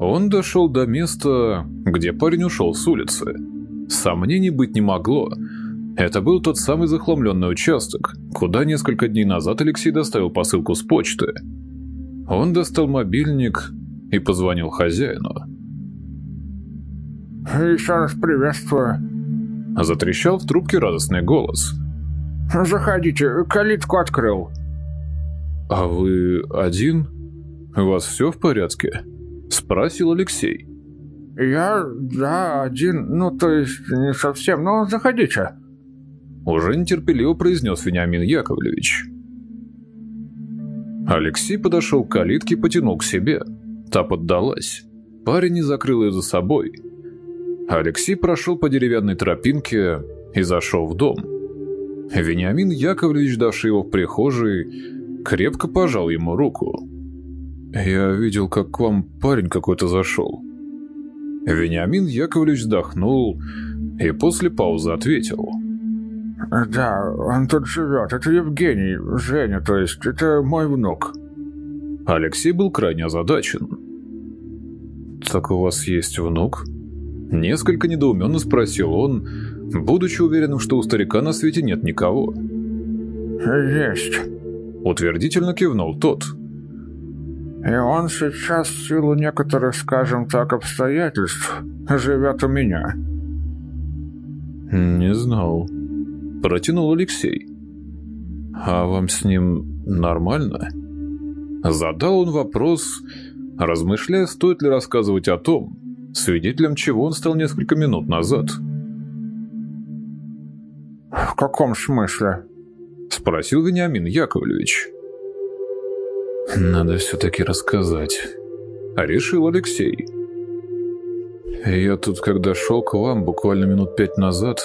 Он дошел до места, где парень ушел с улицы. Сомнений быть не могло. Это был тот самый захламленный участок, куда несколько дней назад Алексей доставил посылку с почты. Он достал мобильник и позвонил хозяину. «Еще раз приветствую», — затрещал в трубке радостный голос. «Заходите, калитку открыл». «А вы один? У вас все в порядке?» — спросил Алексей. «Я, да, один, ну, то есть не совсем, но заходите». Уже нетерпеливо произнес Вениамин Яковлевич. Алексей подошел к калитке и потянул к себе. Та поддалась. Парень не закрыл ее за собой. Алексей прошел по деревянной тропинке и зашел в дом. Вениамин Яковлевич, давший его в прихожей, крепко пожал ему руку. «Я видел, как к вам парень какой-то зашел». Вениамин Яковлевич вздохнул и после паузы ответил. «Да, он тут живет. Это Евгений, Женя, то есть. Это мой внук». Алексей был крайне озадачен. «Так у вас есть внук?» Несколько недоуменно спросил он, будучи уверенным, что у старика на свете нет никого. «Есть», — утвердительно кивнул тот. «И он сейчас в силу некоторых, скажем так, обстоятельств живет у меня». «Не знал», — протянул Алексей. «А вам с ним нормально?» Задал он вопрос, размышляя, стоит ли рассказывать о том, свидетелем чего он стал несколько минут назад. «В каком смысле?» — спросил Вениамин Яковлевич. «Надо все-таки рассказать», — решил Алексей. «Я тут, когда шел к вам буквально минут пять назад,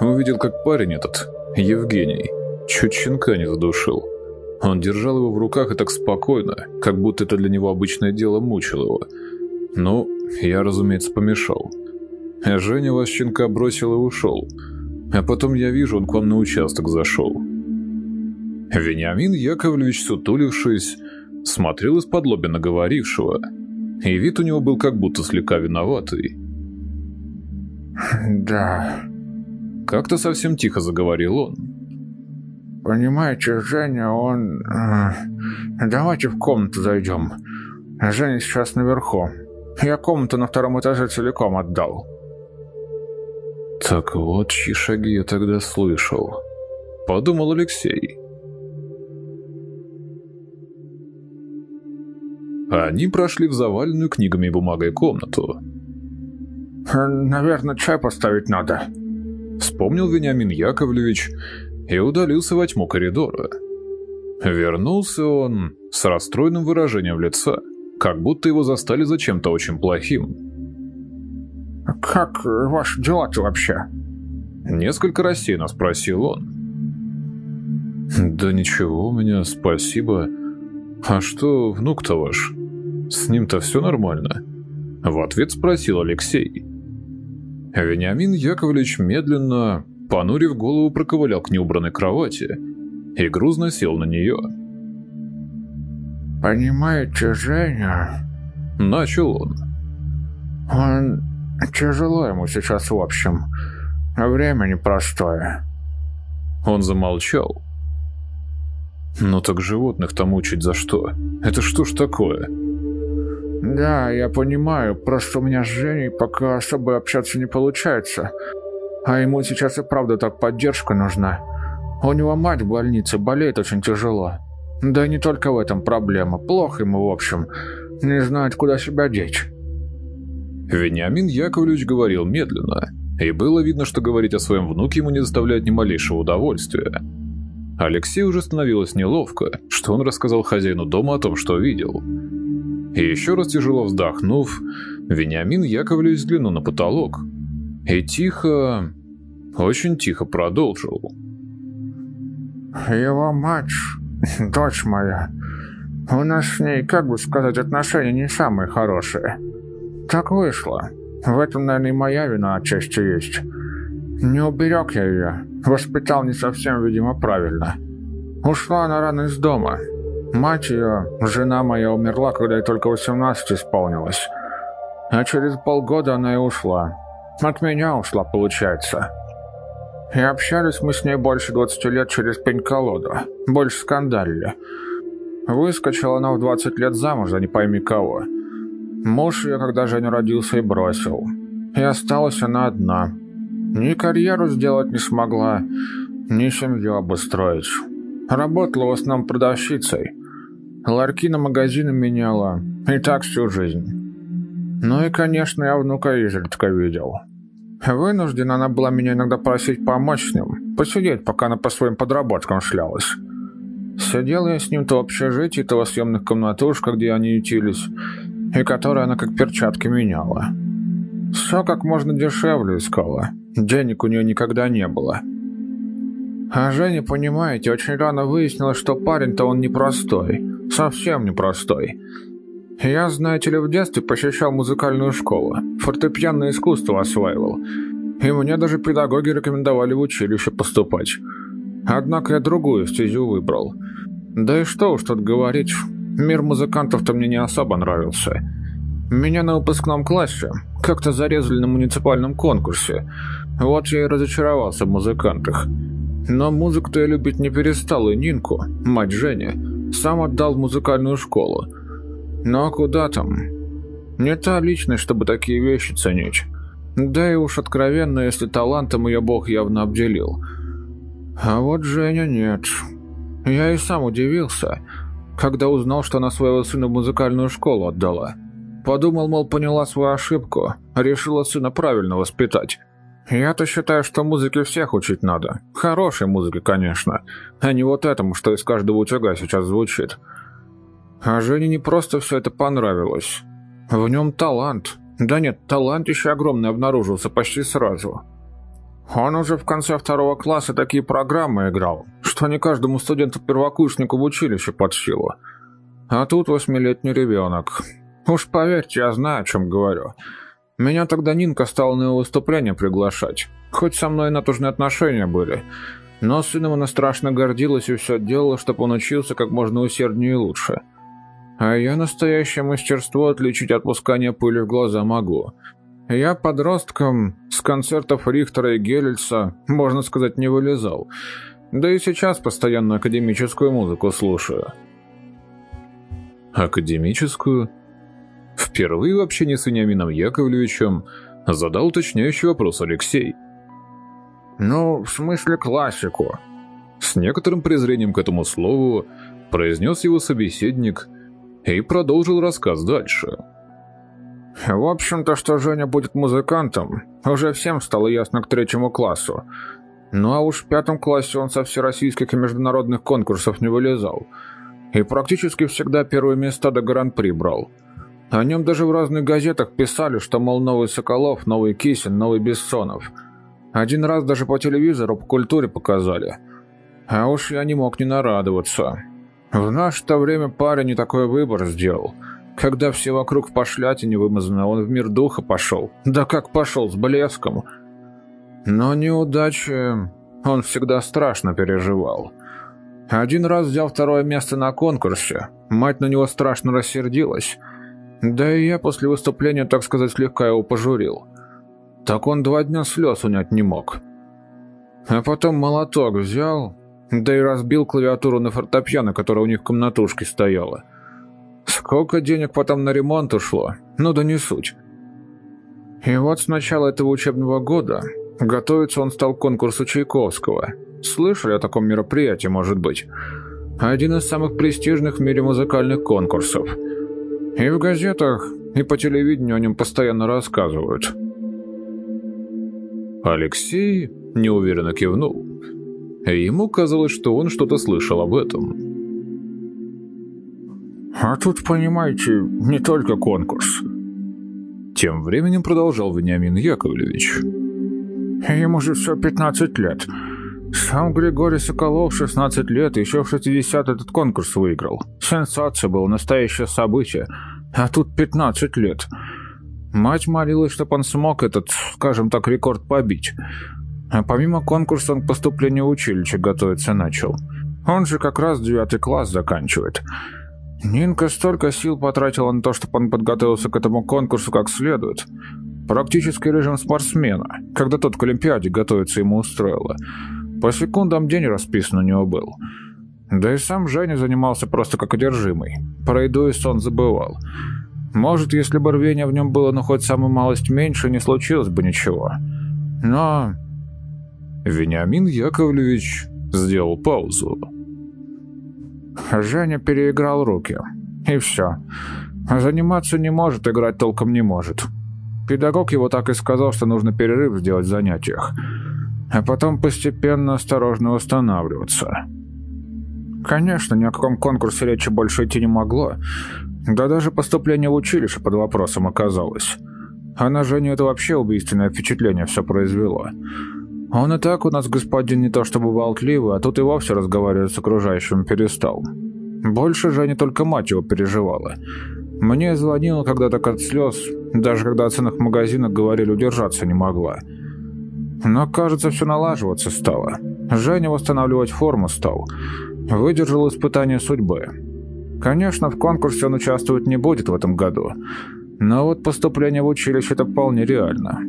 увидел, как парень этот, Евгений, чуть щенка не задушил. Он держал его в руках и так спокойно, как будто это для него обычное дело мучил его. Ну, я, разумеется, помешал. Женя вас щенка бросил и ушел. А потом я вижу, он к вам на участок зашел. Вениамин Яковлевич, сутулившись, смотрел из-под лоби на говорившего, и вид у него был как будто слегка виноватый. «Да...» Как-то совсем тихо заговорил он. «Понимаете, Женя, он... Э, давайте в комнату зайдем. Женя сейчас наверху. Я комнату на втором этаже целиком отдал». «Так вот, чьи шаги я тогда слышал», — подумал Алексей. Они прошли в заваленную книгами и бумагой комнату. «Наверное, чай поставить надо», — вспомнил Вениамин Яковлевич и удалился во тьму коридора. Вернулся он с расстроенным выражением лица как будто его застали за чем-то очень плохим. «Как ваши дела-то вообще?» Несколько рассеянно спросил он. «Да ничего у меня, спасибо. А что внук-то ваш? С ним-то все нормально?» В ответ спросил Алексей. Вениамин Яковлевич медленно, понурив голову, проковылял к неубранной кровати и грузно сел на нее. «Понимаете, Женя...» Начал он. «Он... Тяжело ему сейчас в общем. Время непростое». Он замолчал. «Ну так животных-то мучить за что? Это что ж такое?» «Да, я понимаю, просто у меня с Женей пока особо общаться не получается. А ему сейчас и правда так поддержка нужна. У него мать в больнице, болеет очень тяжело. Да не только в этом проблема. Плохо ему, в общем. Не знает, куда себя деть. Вениамин Яковлевич говорил медленно, и было видно, что говорить о своем внуке ему не доставляет ни малейшего удовольствия. Алексею уже становилось неловко, что он рассказал хозяину дома о том, что видел. И еще раз тяжело вздохнув, Вениамин Яковлевич взглянул на потолок и тихо, очень тихо продолжил. «Его мать «Дочь моя, у нас с ней, как бы сказать, отношения не самые хорошие. Так вышло. В этом, наверное, и моя вина отчасти есть. Не уберег я ее, воспитал не совсем, видимо, правильно. Ушла она рано из дома. Мать ее, жена моя, умерла, когда ей только 18 исполнилось. А через полгода она и ушла. От меня ушла, получается. И общались мы с ней больше 20 лет через пень-колоду. Больше скандалили. Выскочила она в 20 лет замуж, за не пойми кого. Муж ее, когда Женя родился, и бросил. И осталась она одна. Ни карьеру сделать не смогла, ни семью обустроить. Работала в основном продавщицей. Ларьки на магазины меняла. И так всю жизнь. Ну и, конечно, я внука изредка видел. Вынуждена она была меня иногда просить помочь с ним, посидеть, пока она по своим подработкам шлялась. Сидел я с ним то в общежитии, то в съемных комнатушках, где они ютились, и которые она как перчатки меняла. Все как можно дешевле искала. Денег у нее никогда не было. А Женя, понимаете, очень рано выяснилось, что парень-то он непростой. Совсем непростой. Я, знаете ли, в детстве посещал музыкальную школу. Фортепианное искусство осваивал. И мне даже педагоги рекомендовали в училище поступать. Однако я другую стезю выбрал. Да и что уж тут говорить, мир музыкантов-то мне не особо нравился. Меня на выпускном классе как-то зарезали на муниципальном конкурсе. Вот я и разочаровался в музыкантах. Но музыку-то я любить не перестал, и Нинку, мать Жени, сам отдал в музыкальную школу. Ну а куда там? Не та личность, чтобы такие вещи ценить. Да и уж откровенно, если талантом ее бог явно обделил. А вот Женя нет. Я и сам удивился, когда узнал, что она своего сына в музыкальную школу отдала. Подумал, мол, поняла свою ошибку, решила сына правильно воспитать. Я-то считаю, что музыке всех учить надо. Хорошей музыке, конечно, а не вот этому, что из каждого утюга сейчас звучит. А Жене не просто все это понравилось. В нем талант. Да нет, талант еще огромный обнаружился почти сразу. Он уже в конце второго класса такие программы играл, что не каждому студенту-первокурснику в училище под силу. А тут восьмилетний ребенок. Уж поверьте, я знаю, о чем говорю. Меня тогда Нинка стала на его выступление приглашать. Хоть со мной натужные отношения были. Но сыном она страшно гордилась и все делала, чтобы он учился как можно усерднее и лучше. А я настоящее мастерство отличить от пускания пыли в глаза могу. Я подростком с концертов Рихтера и Гелельса, можно сказать, не вылезал. Да и сейчас постоянно академическую музыку слушаю. Академическую? Впервые в общении с Вениамином Яковлевичем задал уточняющий вопрос Алексей. «Ну, в смысле классику?» С некоторым презрением к этому слову произнес его собеседник и продолжил рассказ дальше. В общем-то, что Женя будет музыкантом, уже всем стало ясно к третьему классу. Ну а уж в пятом классе он со всероссийских и международных конкурсов не вылезал. И практически всегда первые места до гран-при брал. О нем даже в разных газетах писали, что, мол, новый Соколов, новый Кисин, новый Бессонов. Один раз даже по телевизору по культуре показали. А уж я не мог не нарадоваться. В наше-то время парень не такой выбор сделал – когда все вокруг в пошлятине вымазаны, он в мир духа пошел. Да как пошел, с блеском. Но неудачи он всегда страшно переживал. Один раз взял второе место на конкурсе. Мать на него страшно рассердилась. Да и я после выступления, так сказать, слегка его пожурил. Так он два дня слез унять не мог. А потом молоток взял, да и разбил клавиатуру на фортепиано, которая у них в комнатушке стояла. Сколько денег потом на ремонт ушло, ну да не суть. И вот с начала этого учебного года готовиться он стал к конкурсу Чайковского. Слышали о таком мероприятии, может быть? Один из самых престижных в мире музыкальных конкурсов. И в газетах, и по телевидению о нем постоянно рассказывают. Алексей неуверенно кивнул. Ему казалось, что он что-то слышал об этом. А тут, понимаете, не только конкурс. Тем временем продолжал Вениамин Яковлевич. Ему же все 15 лет. Сам Григорий Соколов 16 лет, еще в 60 этот конкурс выиграл. Сенсация была, настоящее событие. А тут 15 лет. Мать молилась, чтобы он смог этот, скажем так, рекорд побить. А помимо конкурса он к поступлению в училище готовиться начал. Он же как раз девятый класс заканчивает. Нинка столько сил потратила на то, чтобы он подготовился к этому конкурсу как следует. Практически режим спортсмена, когда тот к Олимпиаде готовится ему устроила. По секундам день расписан у него был. Да и сам Женя занимался просто как одержимый. Про еду и сон забывал. Может, если бы рвения в нем было, ну хоть самую малость меньше, не случилось бы ничего. Но... Вениамин Яковлевич сделал паузу. Женя переиграл руки. И все. Заниматься не может, играть толком не может. Педагог его так и сказал, что нужно перерыв сделать в занятиях. А потом постепенно осторожно восстанавливаться. Конечно, ни о каком конкурсе речи больше идти не могло. Да даже поступление в училище под вопросом оказалось. А на Женю это вообще убийственное впечатление все произвело. Он и так у нас господин не то чтобы болтливый, а тут и вовсе разговаривать с окружающим перестал. Больше же не только мать его переживала. Мне звонила когда так от слез, даже когда о ценах магазинах говорили, удержаться не могла. Но, кажется, все налаживаться стало. Женя восстанавливать форму стал. Выдержал испытание судьбы. Конечно, в конкурсе он участвовать не будет в этом году, но вот поступление в училище это вполне реально.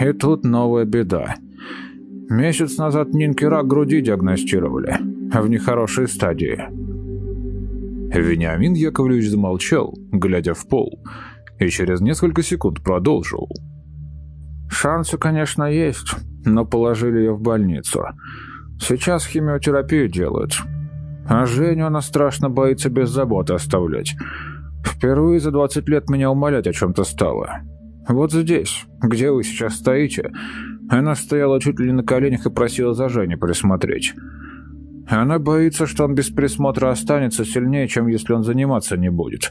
И тут новая беда – Месяц назад Нинке рак груди диагностировали, в нехорошей стадии. Вениамин Яковлевич замолчал, глядя в пол, и через несколько секунд продолжил. «Шансы, конечно, есть, но положили ее в больницу. Сейчас химиотерапию делают. А Женю она страшно боится без заботы оставлять. Впервые за 20 лет меня умолять о чем-то стало. Вот здесь, где вы сейчас стоите, она стояла чуть ли не на коленях и просила за Женей присмотреть. Она боится, что он без присмотра останется сильнее, чем если он заниматься не будет.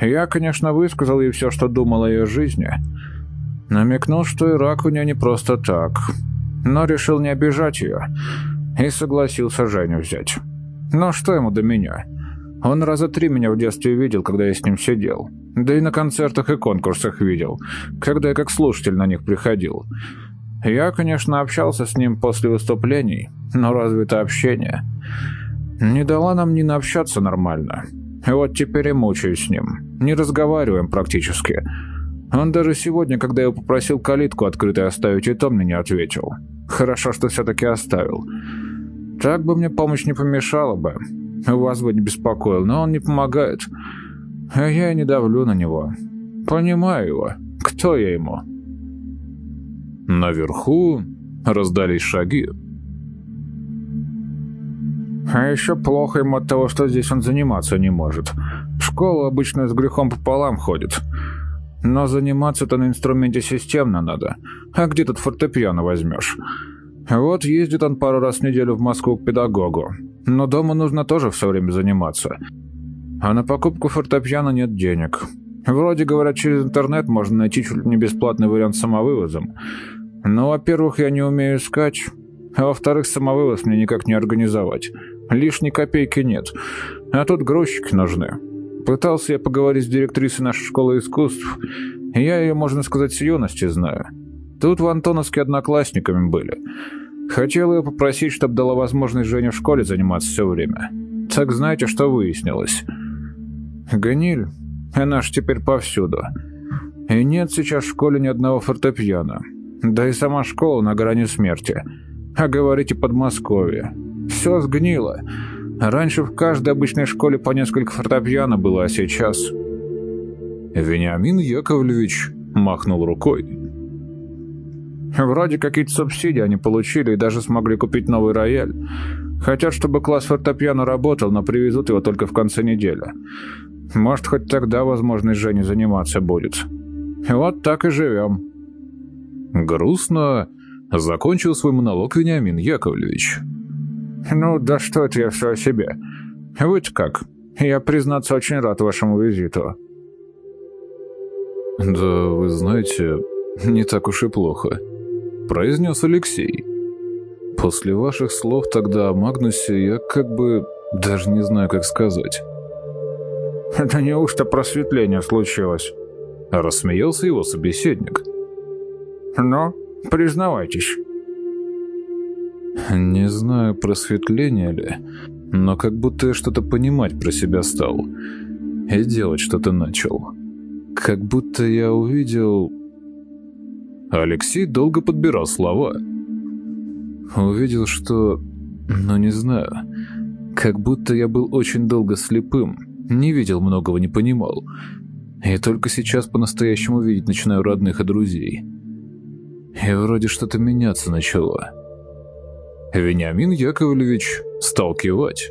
Я, конечно, высказал ей все, что думал о ее жизни. Намекнул, что и рак у нее не просто так. Но решил не обижать ее. И согласился Женю взять. Но что ему до меня? Он раза три меня в детстве видел, когда я с ним сидел. Да и на концертах и конкурсах видел, когда я как слушатель на них приходил. Я, конечно, общался с ним после выступлений, но разве это общение? Не дала нам ни наобщаться нормально. И вот теперь и мучаюсь с ним. Не разговариваем практически. Он даже сегодня, когда я попросил калитку открытой оставить, и то мне не ответил. Хорошо, что все-таки оставил. Так бы мне помощь не помешала бы. Вас бы не беспокоил, но он не помогает. А я и не давлю на него. Понимаю его. Кто я ему?» Наверху раздались шаги. А еще плохо ему от того, что здесь он заниматься не может. В школу обычно с грехом пополам ходит. Но заниматься-то на инструменте системно надо. А где тут фортепиано возьмешь? Вот ездит он пару раз в неделю в Москву к педагогу. Но дома нужно тоже все время заниматься. А на покупку фортепиано нет денег. Вроде говорят, через интернет можно найти чуть ли не бесплатный вариант с самовывозом. Ну, во-первых, я не умею скач, а во-вторых, самовывоз мне никак не организовать. Лишней копейки нет, а тут грузчики нужны. Пытался я поговорить с директрисой нашей школы искусств, я ее, можно сказать, с юности знаю. Тут в Антоновске одноклассниками были. Хотел ее попросить, чтобы дала возможность Жене в школе заниматься все время. Так знаете, что выяснилось? Ганиль, она ж теперь повсюду. И нет сейчас в школе ни одного фортепиано. Да и сама школа на грани смерти. А говорите Подмосковье. Все сгнило. Раньше в каждой обычной школе по несколько фортепиано было, а сейчас... Вениамин Яковлевич махнул рукой. Вроде какие-то субсидии они получили и даже смогли купить новый рояль. Хотят, чтобы класс фортепиано работал, но привезут его только в конце недели. Может, хоть тогда возможность Жене заниматься будет. Вот так и живем. Грустно закончил свой монолог Вениамин Яковлевич. «Ну, да что это я все о себе. Вы-то как? Я, признаться, очень рад вашему визиту». «Да, вы знаете, не так уж и плохо», — произнес Алексей. «После ваших слов тогда о Магнусе я как бы даже не знаю, как сказать». «Это неужто просветление случилось?» — рассмеялся его собеседник. Но признавайтесь». «Не знаю, просветление ли, но как будто я что-то понимать про себя стал и делать что-то начал. Как будто я увидел... Алексей долго подбирал слова. Увидел, что... Ну, не знаю. Как будто я был очень долго слепым, не видел многого, не понимал. И только сейчас по-настоящему видеть начинаю родных и друзей. И вроде что-то меняться начало. Вениамин Яковлевич стал кивать.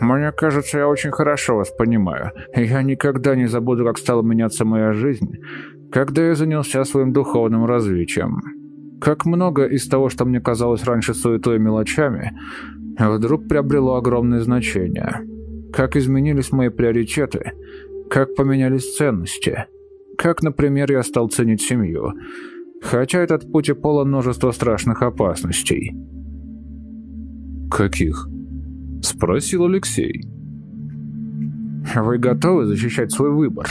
«Мне кажется, я очень хорошо вас понимаю. Я никогда не забуду, как стала меняться моя жизнь, когда я занялся своим духовным развитием. Как много из того, что мне казалось раньше суетой и мелочами, вдруг приобрело огромное значение. Как изменились мои приоритеты, как поменялись ценности. Как, например, я стал ценить семью, хотя этот путь и полон множества страшных опасностей». «Каких?» — спросил Алексей. «Вы готовы защищать свой выбор?»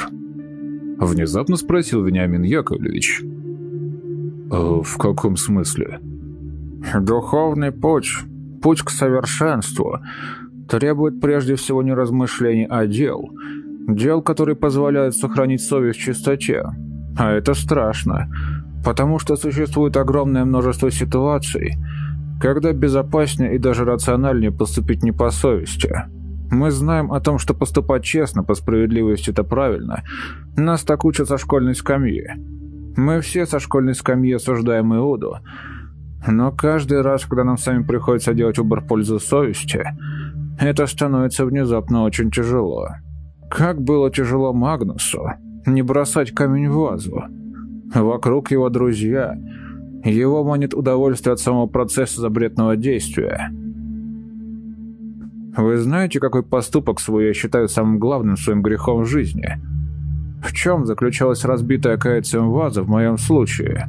Внезапно спросил Вениамин Яковлевич. «Э, «В каком смысле?» «Духовный путь, путь к совершенству, требует прежде всего не размышлений, а дел. Дел, которые позволяют сохранить совесть в чистоте. А это страшно, потому что существует огромное множество ситуаций, когда безопаснее и даже рациональнее поступить не по совести. Мы знаем о том, что поступать честно, по справедливости это правильно. Нас так учат со школьной скамьи. Мы все со школьной скамьи осуждаем Иуду. Но каждый раз, когда нам сами приходится делать выбор в пользу совести, это становится внезапно очень тяжело. Как было тяжело Магнусу не бросать камень в вазу. Вокруг его друзья — его манит удовольствие от самого процесса запретного действия. Вы знаете, какой поступок свой я считаю самым главным своим грехом в жизни? В чем заключалась разбитая каицием ваза в моем случае?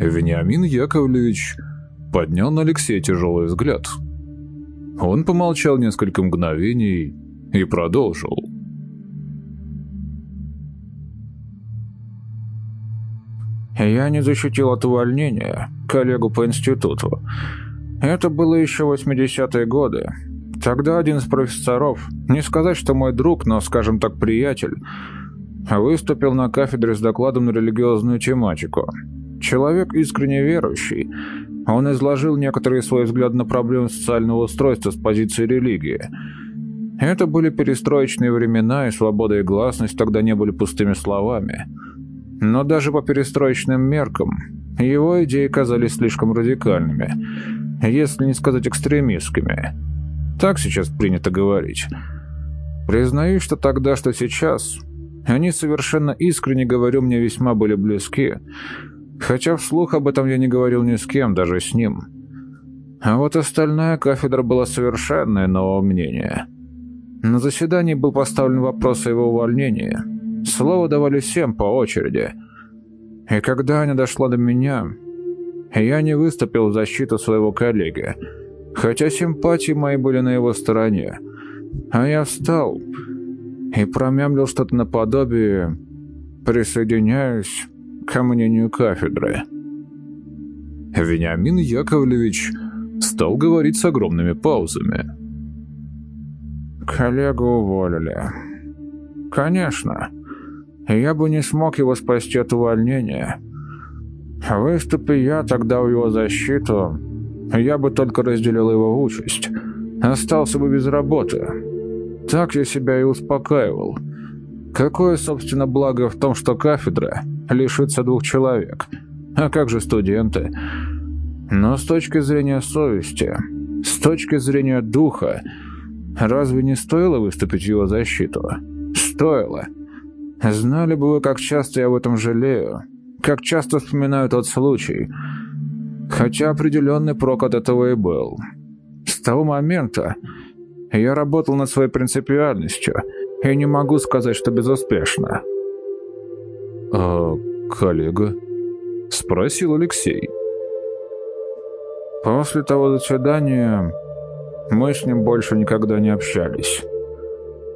Вениамин Яковлевич поднял на Алексея тяжелый взгляд. Он помолчал несколько мгновений и продолжил. Я не защитил от увольнения коллегу по институту. Это было еще 80-е годы. Тогда один из профессоров, не сказать, что мой друг, но, скажем так, приятель, выступил на кафедре с докладом на религиозную тематику. Человек искренне верующий. Он изложил некоторые свои взгляды на проблемы социального устройства с позиции религии. Это были перестроечные времена, и свобода и гласность тогда не были пустыми словами – но даже по перестроечным меркам его идеи казались слишком радикальными, если не сказать экстремистскими. Так сейчас принято говорить. Признаюсь, что тогда, что сейчас, они совершенно искренне, говорю, мне весьма были близки, хотя вслух об этом я не говорил ни с кем, даже с ним. А вот остальная кафедра была совершенно иного мнения. На заседании был поставлен вопрос о его увольнении – Слово давали всем по очереди. И когда она дошла до меня, я не выступил в защиту своего коллеги, хотя симпатии мои были на его стороне. А я встал и промямлил что-то наподобие «присоединяюсь к мнению кафедры». Вениамин Яковлевич стал говорить с огромными паузами. «Коллегу уволили. Конечно я бы не смог его спасти от увольнения. Выступи я тогда в его защиту, я бы только разделил его участь, остался бы без работы. Так я себя и успокаивал. Какое, собственно, благо в том, что кафедра лишится двух человек? А как же студенты? Но с точки зрения совести, с точки зрения духа, разве не стоило выступить в его защиту? Стоило. Знали бы вы, как часто я в этом жалею, как часто вспоминаю тот случай. Хотя определенный прок от этого и был. С того момента я работал над своей принципиальностью, и не могу сказать, что безуспешно. «А коллега?» — спросил Алексей. После того заседания мы с ним больше никогда не общались.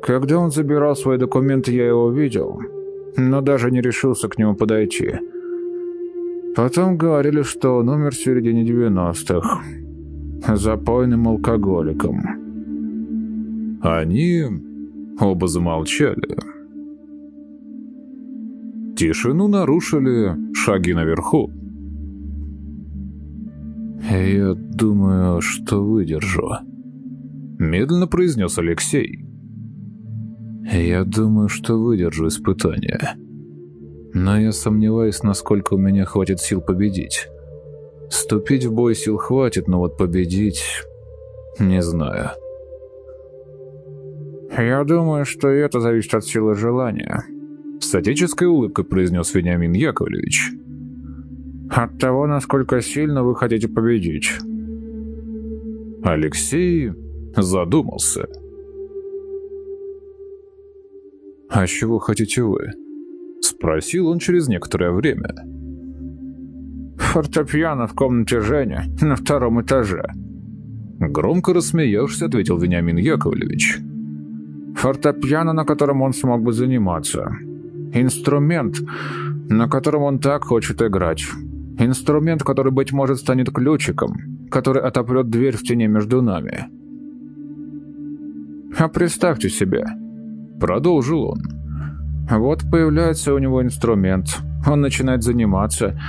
Когда он забирал свои документы, я его видел, но даже не решился к нему подойти. Потом говорили, что он умер в середине 90-х. запойным алкоголиком. Они оба замолчали. Тишину нарушили шаги наверху. «Я думаю, что выдержу», — медленно произнес Алексей. «Я думаю, что выдержу испытание. Но я сомневаюсь, насколько у меня хватит сил победить. Ступить в бой сил хватит, но вот победить... не знаю». «Я думаю, что это зависит от силы желания», — с отеческой улыбкой произнес Вениамин Яковлевич. «От того, насколько сильно вы хотите победить». Алексей задумался. «А чего хотите вы?» — спросил он через некоторое время. «Фортепиано в комнате Жени на втором этаже». Громко рассмеявшись, ответил Вениамин Яковлевич. «Фортепиано, на котором он смог бы заниматься. Инструмент, на котором он так хочет играть. Инструмент, который, быть может, станет ключиком, который отопрет дверь в стене между нами. А представьте себе, продолжил он. Вот появляется у него инструмент, он начинает заниматься,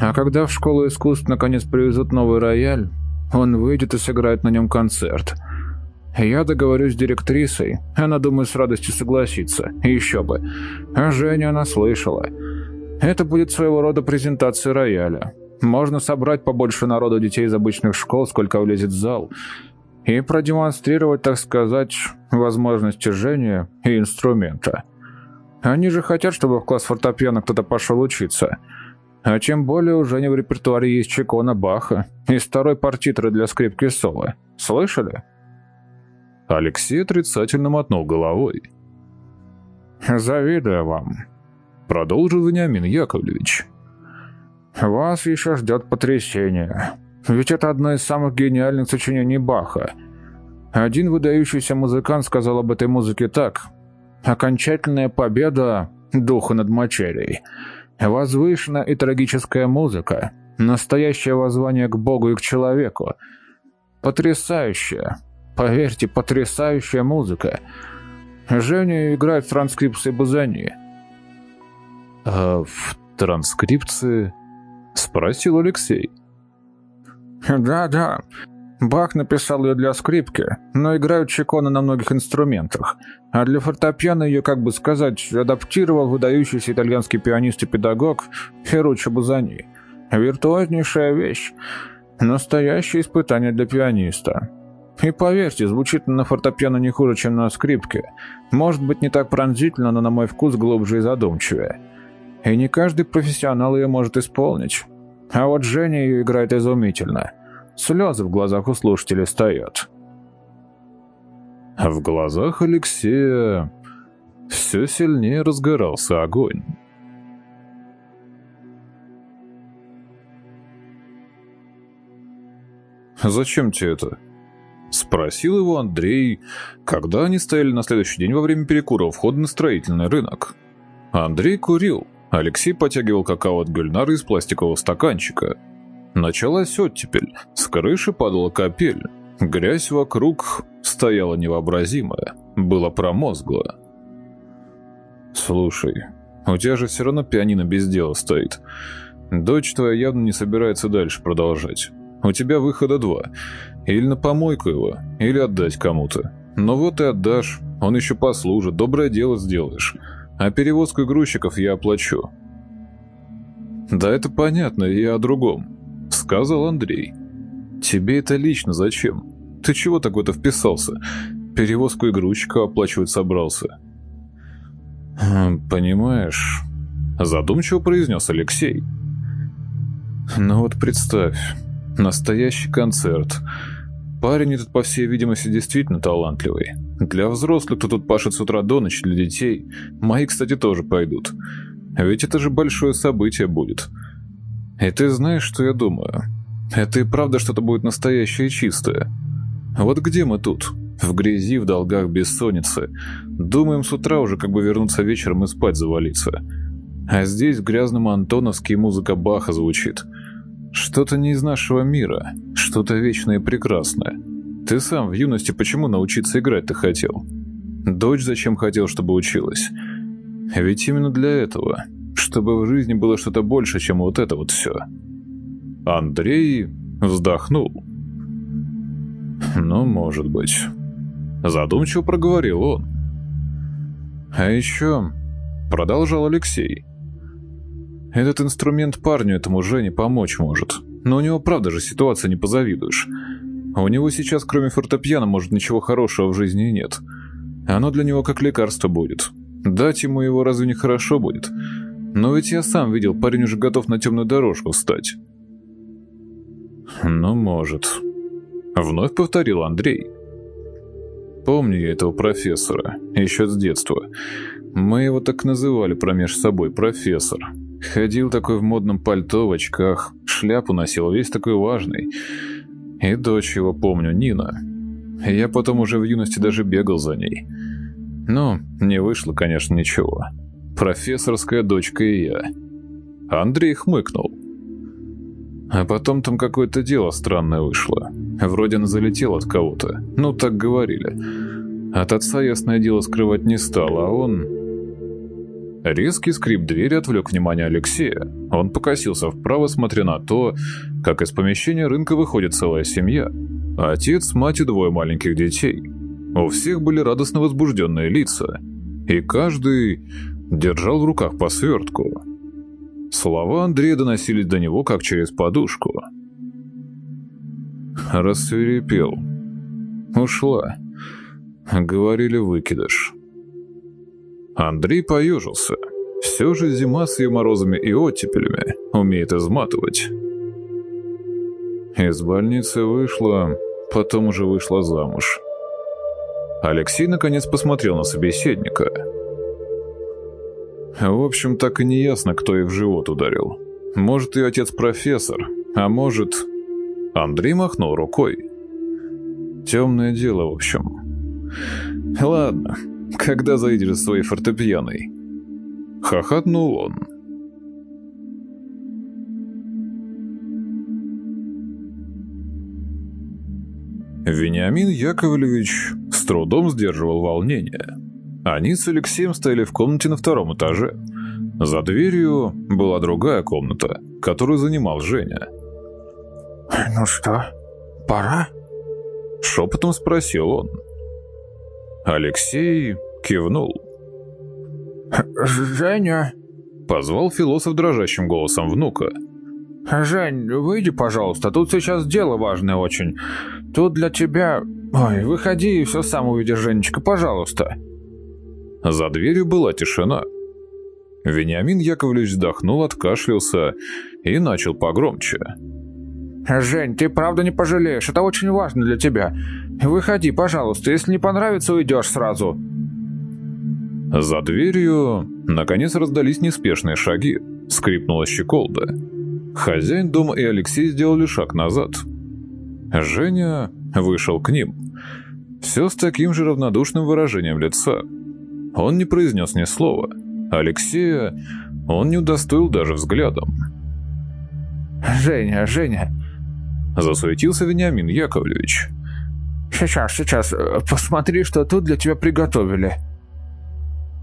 а когда в школу искусств наконец привезут новый рояль, он выйдет и сыграет на нем концерт. Я договорюсь с директрисой, она, думаю, с радостью согласится, еще бы. А Женя она слышала. Это будет своего рода презентация рояля. Можно собрать побольше народу детей из обычных школ, сколько влезет в зал, и продемонстрировать, так сказать, возможности жжения и инструмента. Они же хотят, чтобы в класс фортепиано кто-то пошел учиться. А чем более у Жени в репертуаре есть Чекона Баха и второй партитры для скрипки соло. Слышали? Алексей отрицательно мотнул головой. «Завидую вам», Продолжил Вениамин Яковлевич. «Вас еще ждет потрясение. Ведь это одно из самых гениальных сочинений Баха. Один выдающийся музыкант сказал об этой музыке так. «Окончательная победа духа над материей. Возвышенная и трагическая музыка. Настоящее воззвание к Богу и к человеку. Потрясающая, поверьте, потрясающая музыка. Женя играет в транскрипции Бузани. «А в транскрипции?» — спросил Алексей. «Да-да. Бах написал ее для скрипки, но играют чеконы на многих инструментах, а для фортепиано ее, как бы сказать, адаптировал выдающийся итальянский пианист и педагог Ферруччо Бузани. Виртуознейшая вещь. Настоящее испытание для пианиста. И поверьте, звучит на фортепиано не хуже, чем на скрипке. Может быть, не так пронзительно, но на мой вкус глубже и задумчивее. И не каждый профессионал ее может исполнить. А вот Женя ее играет изумительно. Слезы в глазах у слушателей. А в глазах Алексея все сильнее разгорался огонь. «Зачем тебе это?» — спросил его Андрей, когда они стояли на следующий день во время перекура у входа на строительный рынок. Андрей курил, Алексей потягивал какао от Гюльнара из пластикового стаканчика. Началась оттепель, с крыши падала капель. Грязь вокруг стояла невообразимая, было промозгло. «Слушай, у тебя же все равно пианино без дела стоит. Дочь твоя явно не собирается дальше продолжать. У тебя выхода два. Или на помойку его, или отдать кому-то. Но вот и отдашь, он еще послужит, доброе дело сделаешь а перевозку грузчиков я оплачу». «Да это понятно, я о другом», — сказал Андрей. «Тебе это лично зачем? Ты чего так в это вписался? Перевозку и грузчика оплачивать собрался». «Хм, «Понимаешь», — задумчиво произнес Алексей. «Ну вот представь, настоящий концерт. Парень этот, по всей видимости, действительно талантливый. Для взрослых, кто тут пашет с утра до ночи, для детей. Мои, кстати, тоже пойдут. Ведь это же большое событие будет. И ты знаешь, что я думаю? Это и правда что-то будет настоящее и чистое. Вот где мы тут? В грязи, в долгах, бессонницы. Думаем с утра уже как бы вернуться вечером и спать завалиться. А здесь в грязном Антоновске музыка Баха звучит. Что-то не из нашего мира. Что-то вечное и прекрасное. Ты сам в юности почему научиться играть-то хотел? Дочь зачем хотел, чтобы училась? Ведь именно для этого, чтобы в жизни было что-то больше, чем вот это вот все. Андрей вздохнул. Ну, может быть. Задумчиво проговорил он. А еще, продолжал Алексей, этот инструмент парню этому Жене помочь может. Но у него правда же ситуация не позавидуешь. А у него сейчас кроме фортепиано может ничего хорошего в жизни и нет. Оно для него как лекарство будет. Дать ему его разве не хорошо будет? Но ведь я сам видел, парень уже готов на темную дорожку встать. Ну, может. Вновь повторил Андрей. Помню я этого профессора, еще с детства. Мы его так называли промеж собой, профессор. Ходил такой в модном пальто, в очках, шляпу носил, весь такой важный. И дочь его помню, Нина. Я потом уже в юности даже бегал за ней. Но не вышло, конечно, ничего. Профессорская дочка и я. Андрей хмыкнул. А потом там какое-то дело странное вышло. Вроде она залетела от кого-то. Ну, так говорили. От отца ясное дело скрывать не стал, а он... Резкий скрип двери отвлек внимание Алексея. Он покосился вправо, смотря на то, как из помещения рынка выходит целая семья. Отец, мать и двое маленьких детей. У всех были радостно возбужденные лица. И каждый держал в руках по свертку. Слова Андрея доносились до него, как через подушку. Рассверепел. Ушла. Говорили, выкидыш. Андрей поежился. Все же зима с ее морозами и оттепелями умеет изматывать. Из больницы вышла, потом уже вышла замуж. Алексей наконец посмотрел на собеседника. В общем, так и не ясно, кто их в живот ударил. Может, и отец профессор, а может... Андрей махнул рукой. Темное дело, в общем. Ладно, когда заедешь с своей фортепианой?» Хохотнул он. Вениамин Яковлевич с трудом сдерживал волнение. Они с Алексеем стояли в комнате на втором этаже. За дверью была другая комната, которую занимал Женя. «Ну что, пора?» Шепотом спросил он. Алексей кивнул. «Женя!» — позвал философ дрожащим голосом внука. «Жень, выйди, пожалуйста, тут сейчас дело важное очень. Тут для тебя... Ой, выходи и все сам увидишь, Женечка, пожалуйста». За дверью была тишина. Вениамин Яковлевич вздохнул, откашлялся и начал погромче. «Жень, ты правда не пожалеешь, это очень важно для тебя. Выходи, пожалуйста, если не понравится, уйдешь сразу». За дверью, наконец, раздались неспешные шаги. Скрипнула щеколда. Хозяин дома и Алексей сделали шаг назад. Женя вышел к ним. Все с таким же равнодушным выражением лица. Он не произнес ни слова. Алексея он не удостоил даже взглядом. «Женя, Женя, Засуетился Вениамин Яковлевич. «Сейчас, сейчас, посмотри, что тут для тебя приготовили».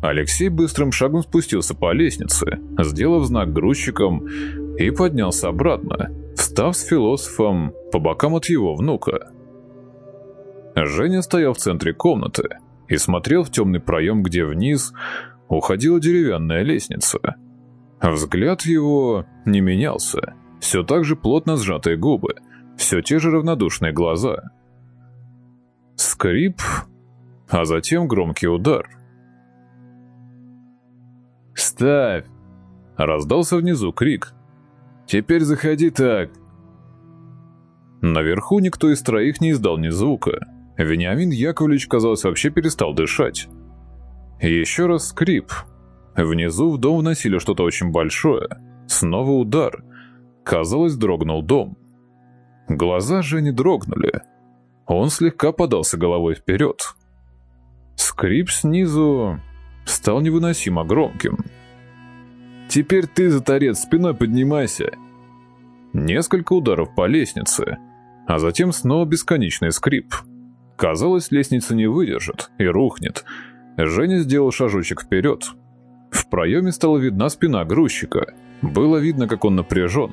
Алексей быстрым шагом спустился по лестнице, сделав знак грузчикам, и поднялся обратно, встав с философом по бокам от его внука. Женя стоял в центре комнаты и смотрел в темный проем, где вниз уходила деревянная лестница. Взгляд его не менялся, все так же плотно сжатые губы – все те же равнодушные глаза. Скрип, а затем громкий удар. «Ставь!» — раздался внизу крик. «Теперь заходи так!» Наверху никто из троих не издал ни звука. Вениамин Яковлевич, казалось, вообще перестал дышать. Еще раз скрип. Внизу в дом вносили что-то очень большое. Снова удар. Казалось, дрогнул дом. Глаза Жени дрогнули. Он слегка подался головой вперед. Скрип снизу стал невыносимо громким. «Теперь ты за торец спиной поднимайся!» Несколько ударов по лестнице. а затем снова бесконечный скрип. Казалось, лестница не выдержит и рухнет. Женя сделал шажочек вперед. В проеме стала видна спина грузчика. Было видно, как он напряжен.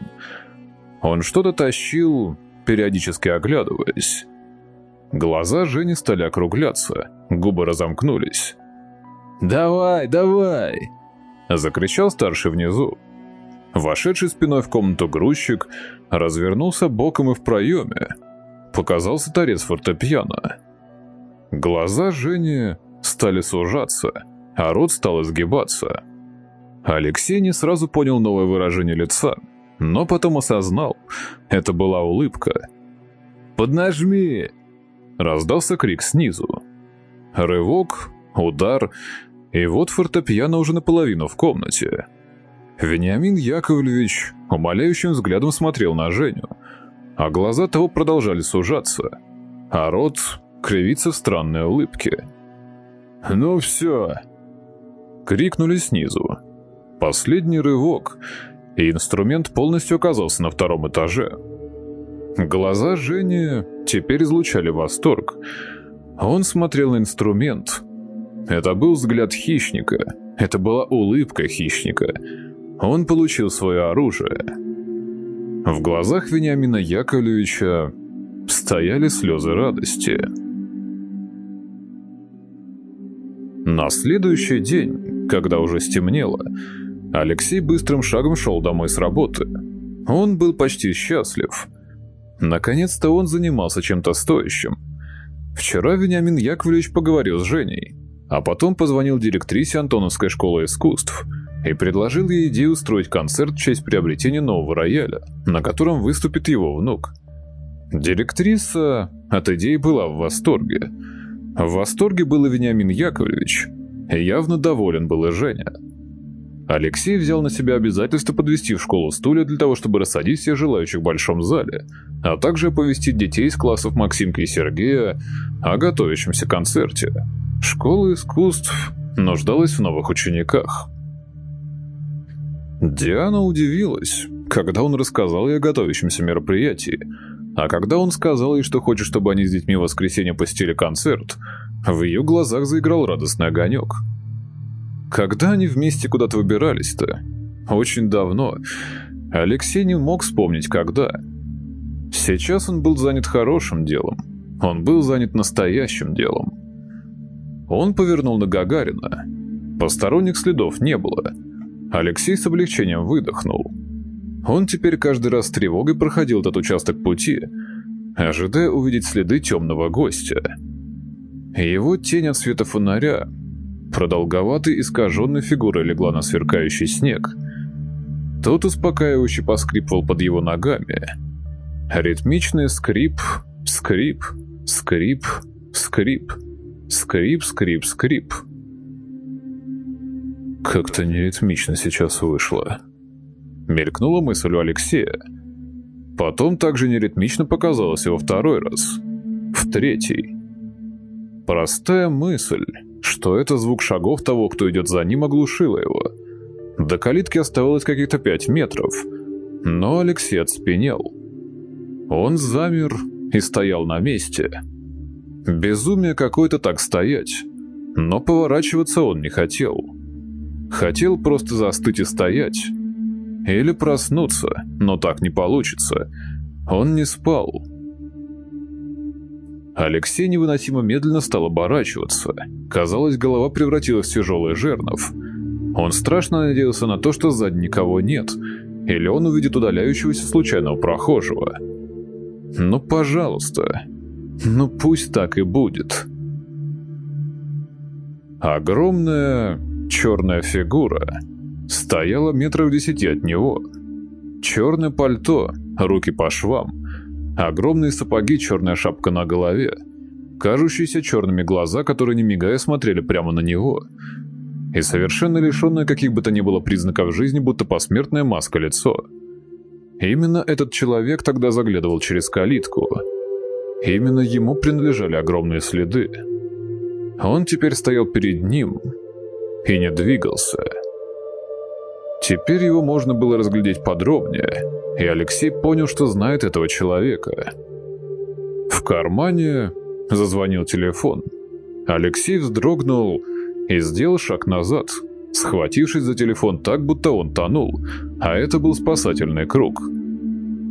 Он что-то тащил, периодически оглядываясь. Глаза Жени стали округляться, губы разомкнулись. «Давай, давай!» — закричал старший внизу. Вошедший спиной в комнату грузчик развернулся боком и в проеме. Показался торец фортепиано. Глаза Жени стали сужаться, а рот стал изгибаться. Алексей не сразу понял новое выражение лица, но потом осознал, это была улыбка. «Поднажми!» — раздался крик снизу. Рывок, удар, и вот фортепиано уже наполовину в комнате. Вениамин Яковлевич умоляющим взглядом смотрел на Женю, а глаза того продолжали сужаться, а рот кривиться в странной улыбке. «Ну все!» — крикнули снизу. Последний рывок, и инструмент полностью оказался на втором этаже. Глаза Жени теперь излучали восторг. Он смотрел на инструмент. Это был взгляд хищника. Это была улыбка хищника — он получил свое оружие. В глазах Вениамина Яковлевича стояли слезы радости. На следующий день, когда уже стемнело, Алексей быстрым шагом шел домой с работы. Он был почти счастлив. Наконец-то он занимался чем-то стоящим. Вчера Вениамин Яковлевич поговорил с Женей, а потом позвонил директрисе Антоновской школы искусств – и предложил ей идею устроить концерт в честь приобретения нового рояля, на котором выступит его внук. Директриса от идеи была в восторге. В восторге был и Вениамин Яковлевич, и явно доволен был и Женя. Алексей взял на себя обязательство подвести в школу стулья для того, чтобы рассадить всех желающих в большом зале, а также оповестить детей из классов Максимка и Сергея о готовящемся концерте. Школа искусств нуждалась в новых учениках. Диана удивилась, когда он рассказал ей о готовящемся мероприятии, а когда он сказал ей, что хочет, чтобы они с детьми в воскресенье посетили концерт, в ее глазах заиграл радостный огонек. Когда они вместе куда-то выбирались-то? Очень давно. Алексей не мог вспомнить, когда. Сейчас он был занят хорошим делом. Он был занят настоящим делом. Он повернул на Гагарина. Посторонних следов не было. Алексей с облегчением выдохнул. Он теперь каждый раз с тревогой проходил этот участок пути, ожидая увидеть следы темного гостя. Его тень от света фонаря, продолговатой искаженной фигурой легла на сверкающий снег. Тот успокаивающе поскрипывал под его ногами. Ритмичный скрип, скрип, скрип, скрип, скрип, скрип, скрип. Как-то неритмично сейчас вышло. Мелькнула мысль у Алексея. Потом также неритмично показалось его второй раз. В третий. Простая мысль, что это звук шагов того, кто идет за ним, оглушила его. До калитки оставалось каких-то пять метров. Но Алексей отспенел. Он замер и стоял на месте. Безумие какое-то так стоять. Но поворачиваться он не хотел. Хотел просто застыть и стоять. Или проснуться, но так не получится. Он не спал. Алексей невыносимо медленно стал оборачиваться. Казалось, голова превратилась в тяжелый жернов. Он страшно надеялся на то, что сзади никого нет, или он увидит удаляющегося случайного прохожего. Ну, пожалуйста. Ну, пусть так и будет. Огромная Черная фигура стояла метров десяти от него. Черное пальто, руки по швам, огромные сапоги, черная шапка на голове, кажущиеся черными глаза, которые не мигая смотрели прямо на него, и совершенно лишенное каких бы то ни было признаков жизни, будто посмертная маска лицо. Именно этот человек тогда заглядывал через калитку. Именно ему принадлежали огромные следы. Он теперь стоял перед ним, и не двигался. Теперь его можно было разглядеть подробнее, и Алексей понял, что знает этого человека. В кармане зазвонил телефон. Алексей вздрогнул и сделал шаг назад, схватившись за телефон так, будто он тонул, а это был спасательный круг.